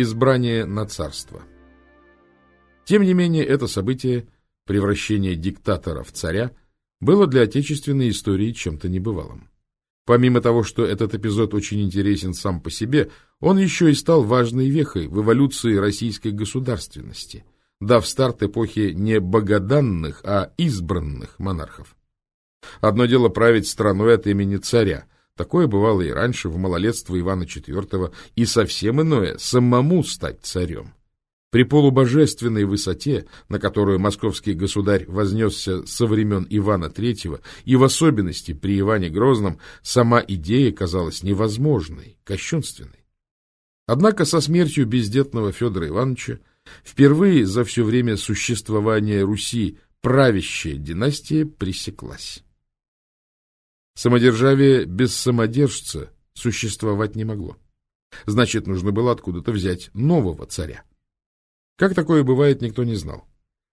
Избрание на царство Тем не менее, это событие, превращение диктатора в царя, было для отечественной истории чем-то небывалым. Помимо того, что этот эпизод очень интересен сам по себе, он еще и стал важной вехой в эволюции российской государственности, дав старт эпохе не богоданных, а избранных монархов. Одно дело править страной от имени царя – Такое бывало и раньше, в малолетство Ивана IV, и совсем иное — самому стать царем. При полубожественной высоте, на которую московский государь вознесся со времен Ивана III, и в особенности при Иване Грозном, сама идея казалась невозможной, кощунственной. Однако со смертью бездетного Федора Ивановича впервые за все время существования Руси правящая династия пресеклась. Самодержавие без самодержца существовать не могло. Значит, нужно было откуда-то взять нового царя. Как такое бывает, никто не знал.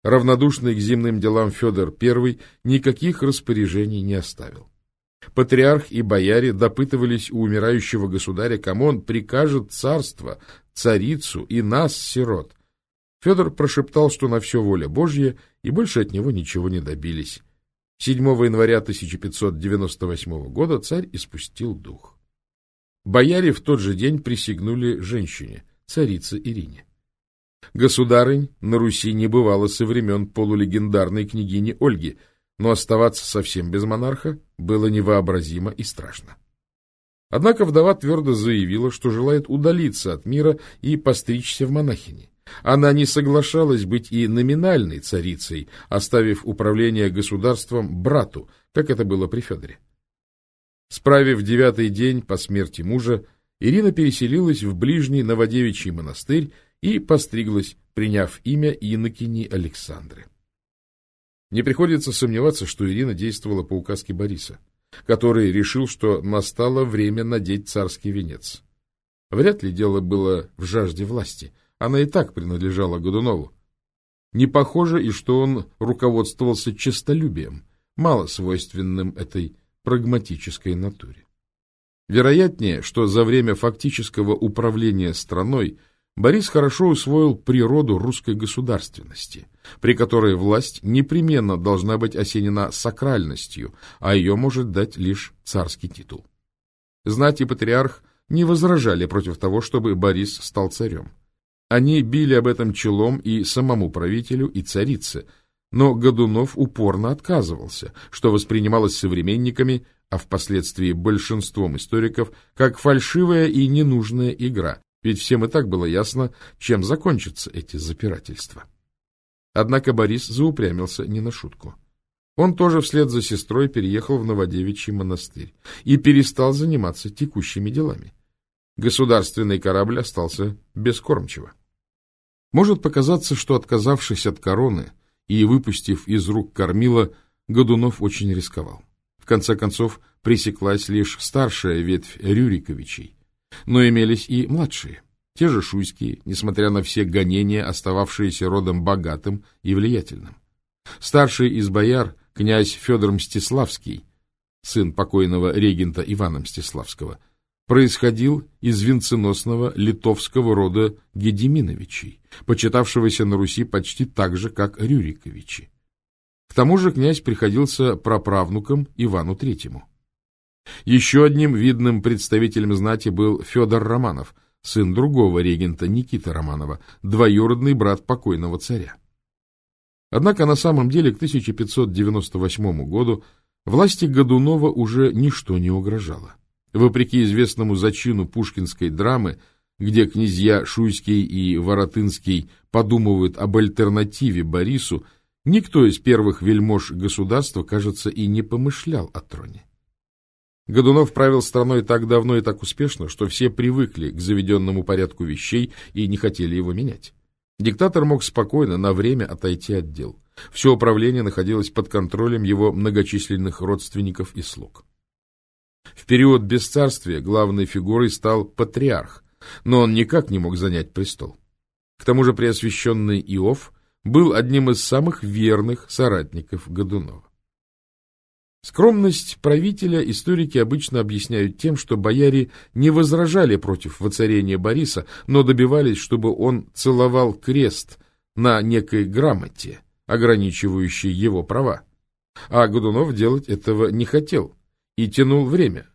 Равнодушный к зимным делам Федор I никаких распоряжений не оставил. Патриарх и бояре допытывались у умирающего государя, кому он прикажет царство, царицу и нас, сирот. Федор прошептал, что на все воля Божья, и больше от него ничего не добились. 7 января 1598 года царь испустил дух. Бояре в тот же день присягнули женщине, царице Ирине. Государынь на Руси не бывало со времен полулегендарной княгини Ольги, но оставаться совсем без монарха было невообразимо и страшно. Однако вдова твердо заявила, что желает удалиться от мира и постричься в монахини. Она не соглашалась быть и номинальной царицей, оставив управление государством брату, как это было при Федоре. Справив девятый день по смерти мужа, Ирина переселилась в ближний Новодевичий монастырь и постриглась, приняв имя инокини Александры. Не приходится сомневаться, что Ирина действовала по указке Бориса, который решил, что настало время надеть царский венец. Вряд ли дело было в жажде власти – она и так принадлежала Годунову. Не похоже и что он руководствовался честолюбием, мало свойственным этой прагматической натуре. Вероятнее, что за время фактического управления страной Борис хорошо усвоил природу русской государственности, при которой власть непременно должна быть осенена сакральностью, а ее может дать лишь царский титул. Знать и патриарх не возражали против того, чтобы Борис стал царем. Они били об этом челом и самому правителю, и царице, но Годунов упорно отказывался, что воспринималось современниками, а впоследствии большинством историков, как фальшивая и ненужная игра, ведь всем и так было ясно, чем закончатся эти запирательства. Однако Борис заупрямился не на шутку. Он тоже вслед за сестрой переехал в Новодевичий монастырь и перестал заниматься текущими делами государственный корабль остался без кормчего. Может показаться, что, отказавшись от короны и выпустив из рук кормила, Годунов очень рисковал. В конце концов, пресеклась лишь старшая ветвь Рюриковичей, но имелись и младшие, те же шуйские, несмотря на все гонения, остававшиеся родом богатым и влиятельным. Старший из бояр, князь Федор Мстиславский, сын покойного регента Ивана Мстиславского, происходил из венценосного литовского рода Гедеминовичей, почитавшегося на Руси почти так же, как Рюриковичи. К тому же князь приходился праправнуком Ивану Третьему. Еще одним видным представителем знати был Федор Романов, сын другого регента Никиты Романова, двоюродный брат покойного царя. Однако на самом деле к 1598 году власти Годунова уже ничто не угрожало. Вопреки известному зачину пушкинской драмы, где князья Шуйский и Воротынский подумывают об альтернативе Борису, никто из первых вельмож государства, кажется, и не помышлял о троне. Годунов правил страной так давно и так успешно, что все привыкли к заведенному порядку вещей и не хотели его менять. Диктатор мог спокойно на время отойти от дел. Все управление находилось под контролем его многочисленных родственников и слуг. В период бесцарствия главной фигурой стал патриарх, но он никак не мог занять престол. К тому же преосвященный Иов был одним из самых верных соратников Годунова. Скромность правителя историки обычно объясняют тем, что бояре не возражали против воцарения Бориса, но добивались, чтобы он целовал крест на некой грамоте, ограничивающей его права. А Годунов делать этого не хотел и тянул время,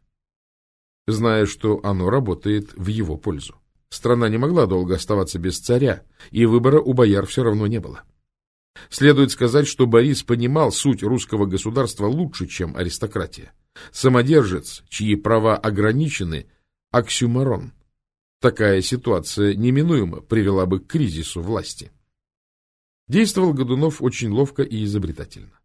зная, что оно работает в его пользу. Страна не могла долго оставаться без царя, и выбора у бояр все равно не было. Следует сказать, что Борис понимал суть русского государства лучше, чем аристократия. Самодержец, чьи права ограничены, оксюмарон. Такая ситуация неминуемо привела бы к кризису власти. Действовал Годунов очень ловко и изобретательно.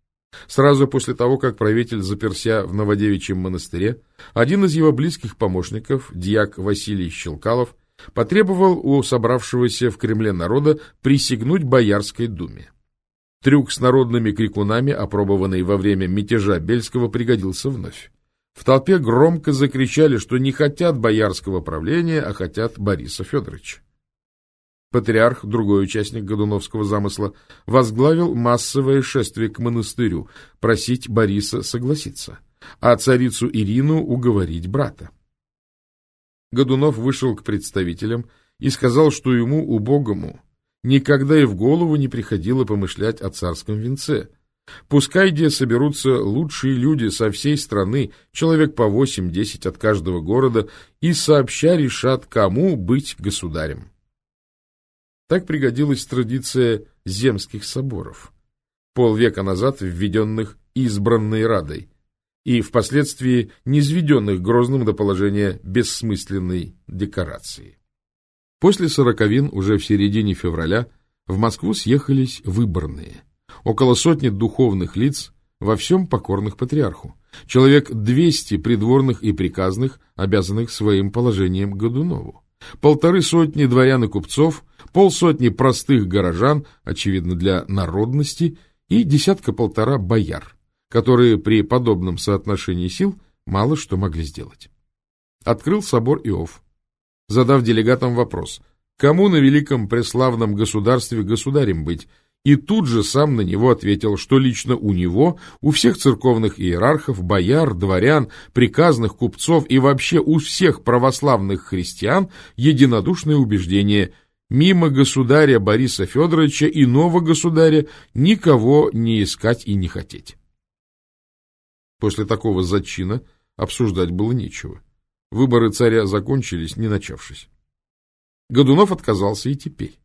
Сразу после того, как правитель заперся в Новодевичьем монастыре, один из его близких помощников, дьяк Василий Щелкалов, потребовал у собравшегося в Кремле народа присягнуть Боярской думе. Трюк с народными крикунами, опробованный во время мятежа Бельского, пригодился вновь. В толпе громко закричали, что не хотят боярского правления, а хотят Бориса Федоровича. Патриарх, другой участник Годуновского замысла, возглавил массовое шествие к монастырю, просить Бориса согласиться, а царицу Ирину уговорить брата. Годунов вышел к представителям и сказал, что ему, убогому, никогда и в голову не приходило помышлять о царском венце. Пускай где соберутся лучшие люди со всей страны, человек по восемь-десять от каждого города, и сообща решат, кому быть государем. Так пригодилась традиция земских соборов, полвека назад введенных избранной Радой, и впоследствии низведенных Грозным до положения бессмысленной декорации. После сороковин, уже в середине февраля, в Москву съехались выборные. Около сотни духовных лиц, во всем покорных патриарху. Человек 200 придворных и приказных, обязанных своим положением Годунову. Полторы сотни дворян и купцов, полсотни простых горожан, очевидно для народности, и десятка-полтора бояр, которые при подобном соотношении сил мало что могли сделать. Открыл собор Иов задав делегатам вопрос, кому на великом преславном государстве государем быть, и тут же сам на него ответил, что лично у него, у всех церковных иерархов, бояр, дворян, приказных купцов и вообще у всех православных христиан единодушное убеждение – мимо государя Бориса Федоровича и нового государя никого не искать и не хотеть. После такого зачина обсуждать было нечего. Выборы царя закончились, не начавшись. Годунов отказался и теперь.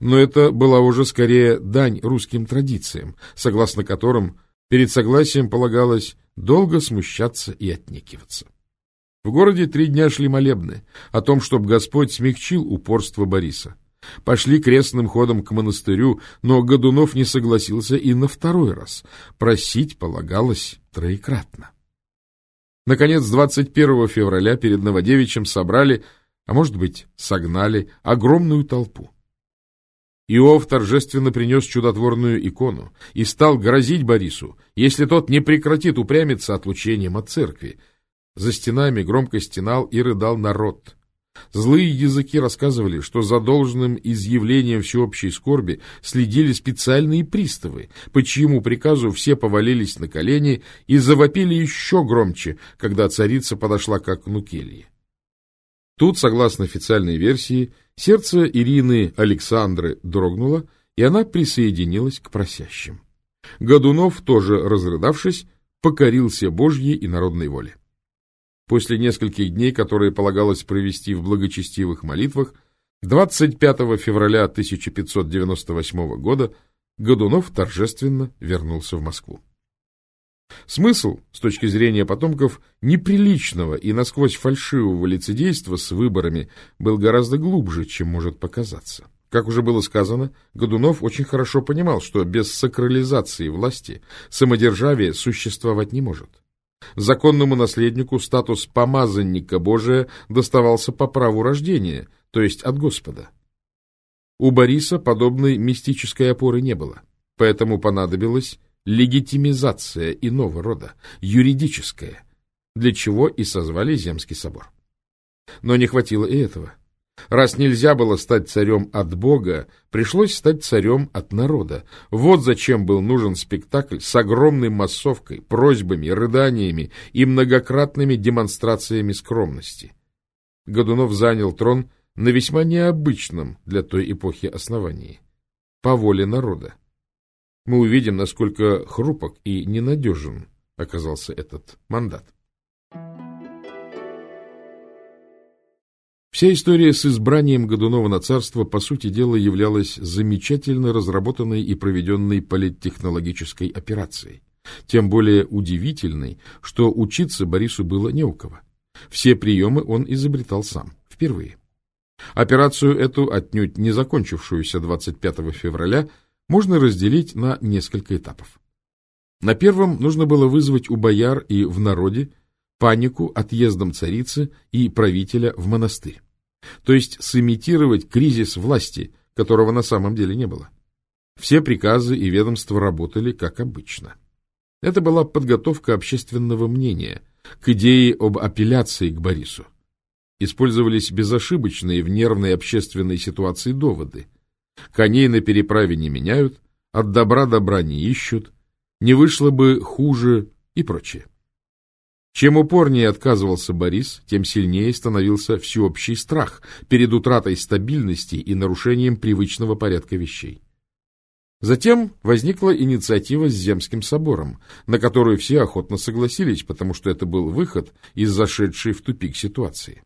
Но это была уже скорее дань русским традициям, согласно которым перед согласием полагалось долго смущаться и отнекиваться. В городе три дня шли молебны о том, чтобы Господь смягчил упорство Бориса. Пошли крестным ходом к монастырю, но Годунов не согласился и на второй раз. Просить полагалось троекратно. Наконец, 21 февраля перед Новодевичем собрали, а может быть, согнали, огромную толпу. Иов торжественно принес чудотворную икону и стал грозить Борису, если тот не прекратит упрямиться отлучением от церкви. За стенами громко стенал и рыдал народ. Злые языки рассказывали, что за должным изъявлением всеобщей скорби следили специальные приставы, по чьему приказу все повалились на колени и завопили еще громче, когда царица подошла к окну кельи. Тут, согласно официальной версии, сердце Ирины Александры дрогнуло, и она присоединилась к просящим. Годунов, тоже разрыдавшись, покорился Божьей и народной воле. После нескольких дней, которые полагалось провести в благочестивых молитвах, 25 февраля 1598 года Годунов торжественно вернулся в Москву. Смысл, с точки зрения потомков, неприличного и насквозь фальшивого лицедейства с выборами был гораздо глубже, чем может показаться. Как уже было сказано, Годунов очень хорошо понимал, что без сакрализации власти самодержавие существовать не может. Законному наследнику статус помазанника Божия доставался по праву рождения, то есть от Господа. У Бориса подобной мистической опоры не было, поэтому понадобилась легитимизация иного рода, юридическая, для чего и созвали Земский собор. Но не хватило и этого. Раз нельзя было стать царем от Бога, пришлось стать царем от народа. Вот зачем был нужен спектакль с огромной массовкой, просьбами, рыданиями и многократными демонстрациями скромности. Годунов занял трон на весьма необычном для той эпохи основании – по воле народа. Мы увидим, насколько хрупок и ненадежен оказался этот мандат. Вся история с избранием Годунова на царство, по сути дела, являлась замечательно разработанной и проведенной политтехнологической операцией. Тем более удивительной, что учиться Борису было не у кого. Все приемы он изобретал сам, впервые. Операцию эту, отнюдь не закончившуюся 25 февраля, можно разделить на несколько этапов. На первом нужно было вызвать у бояр и в народе панику отъездом царицы и правителя в монастырь. То есть сымитировать кризис власти, которого на самом деле не было. Все приказы и ведомства работали как обычно. Это была подготовка общественного мнения к идее об апелляции к Борису. Использовались безошибочные в нервной общественной ситуации доводы. Коней на переправе не меняют, от добра добра не ищут, не вышло бы хуже и прочее. Чем упорнее отказывался Борис, тем сильнее становился всеобщий страх перед утратой стабильности и нарушением привычного порядка вещей. Затем возникла инициатива с Земским собором, на которую все охотно согласились, потому что это был выход из зашедшей в тупик ситуации.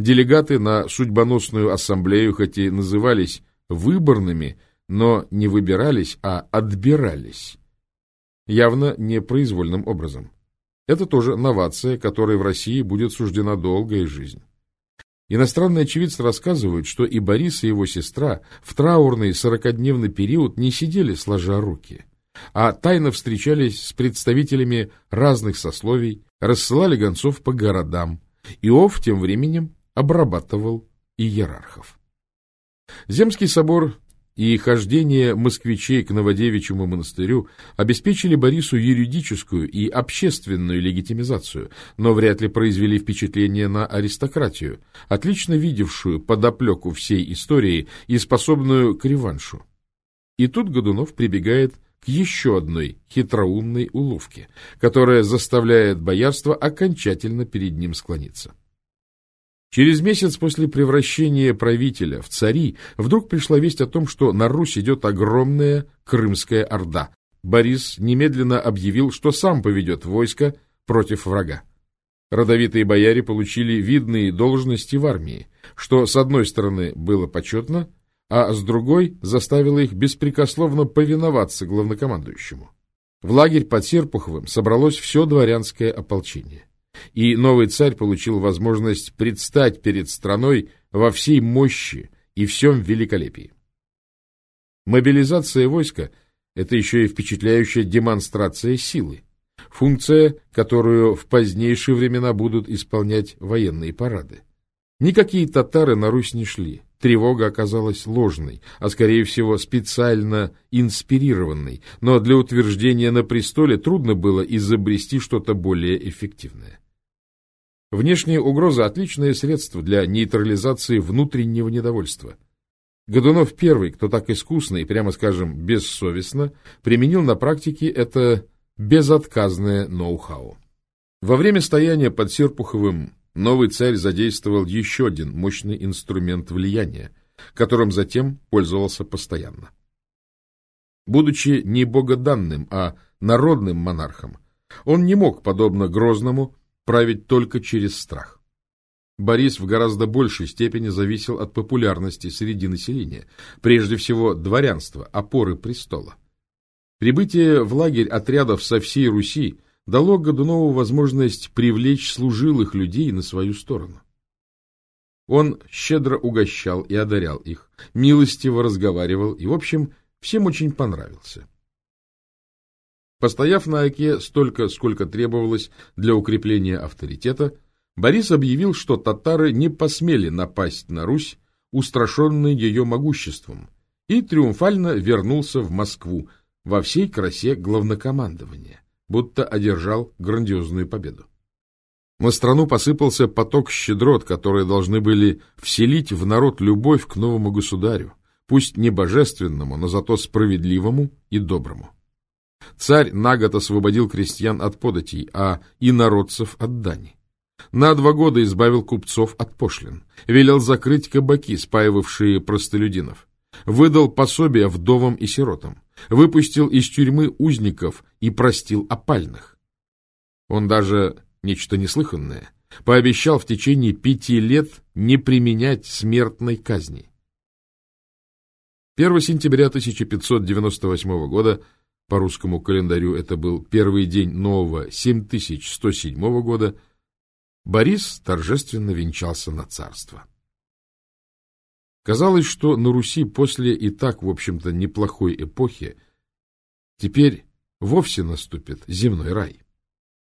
Делегаты на судьбоносную ассамблею хоть и назывались выборными, но не выбирались, а отбирались. Явно не произвольным образом. Это тоже новация, которой в России будет суждена долгая жизнь. Иностранные очевидцы рассказывают, что и Борис, и его сестра в траурный сорокодневный период не сидели сложа руки, а тайно встречались с представителями разных сословий, рассылали гонцов по городам. Иов тем временем обрабатывал иерархов. Земский собор и хождение москвичей к Новодевичьему монастырю обеспечили Борису юридическую и общественную легитимизацию, но вряд ли произвели впечатление на аристократию, отлично видевшую подоплеку всей истории и способную к реваншу. И тут Годунов прибегает к еще одной хитроумной уловке, которая заставляет боярство окончательно перед ним склониться. Через месяц после превращения правителя в цари вдруг пришла весть о том, что на Русь идет огромная Крымская Орда. Борис немедленно объявил, что сам поведет войско против врага. Родовитые бояре получили видные должности в армии, что с одной стороны было почетно, а с другой заставило их беспрекословно повиноваться главнокомандующему. В лагерь под Серпуховым собралось все дворянское ополчение и новый царь получил возможность предстать перед страной во всей мощи и всем великолепии. Мобилизация войска – это еще и впечатляющая демонстрация силы, функция, которую в позднейшие времена будут исполнять военные парады. Никакие татары на Русь не шли, тревога оказалась ложной, а скорее всего специально инспирированной, но для утверждения на престоле трудно было изобрести что-то более эффективное. Внешняя угроза – отличное средство для нейтрализации внутреннего недовольства. Годунов первый, кто так искусно и, прямо скажем, бессовестно применил на практике это безотказное ноу-хау. Во время стояния под Серпуховым новый царь задействовал еще один мощный инструмент влияния, которым затем пользовался постоянно. Будучи не богоданным, а народным монархом, он не мог, подобно Грозному, править только через страх. Борис в гораздо большей степени зависел от популярности среди населения, прежде всего дворянства, опоры престола. Прибытие в лагерь отрядов со всей Руси дало Годунову возможность привлечь служилых людей на свою сторону. Он щедро угощал и одарял их, милостиво разговаривал и, в общем, всем очень понравился. Постояв на оке столько, сколько требовалось для укрепления авторитета, Борис объявил, что татары не посмели напасть на Русь, устрашенные ее могуществом, и триумфально вернулся в Москву во всей красе главнокомандования, будто одержал грандиозную победу. На страну посыпался поток щедрот, которые должны были вселить в народ любовь к новому государю, пусть не божественному, но зато справедливому и доброму. Царь на год освободил крестьян от податей, а инородцев от дани. На два года избавил купцов от пошлин, велел закрыть кабаки, спаивавшие простолюдинов, выдал пособия вдовам и сиротам, выпустил из тюрьмы узников и простил опальных. Он даже, нечто неслыханное, пообещал в течение пяти лет не применять смертной казни. 1 сентября 1598 года по русскому календарю это был первый день нового 7107 года, Борис торжественно венчался на царство. Казалось, что на Руси после и так, в общем-то, неплохой эпохи теперь вовсе наступит земной рай.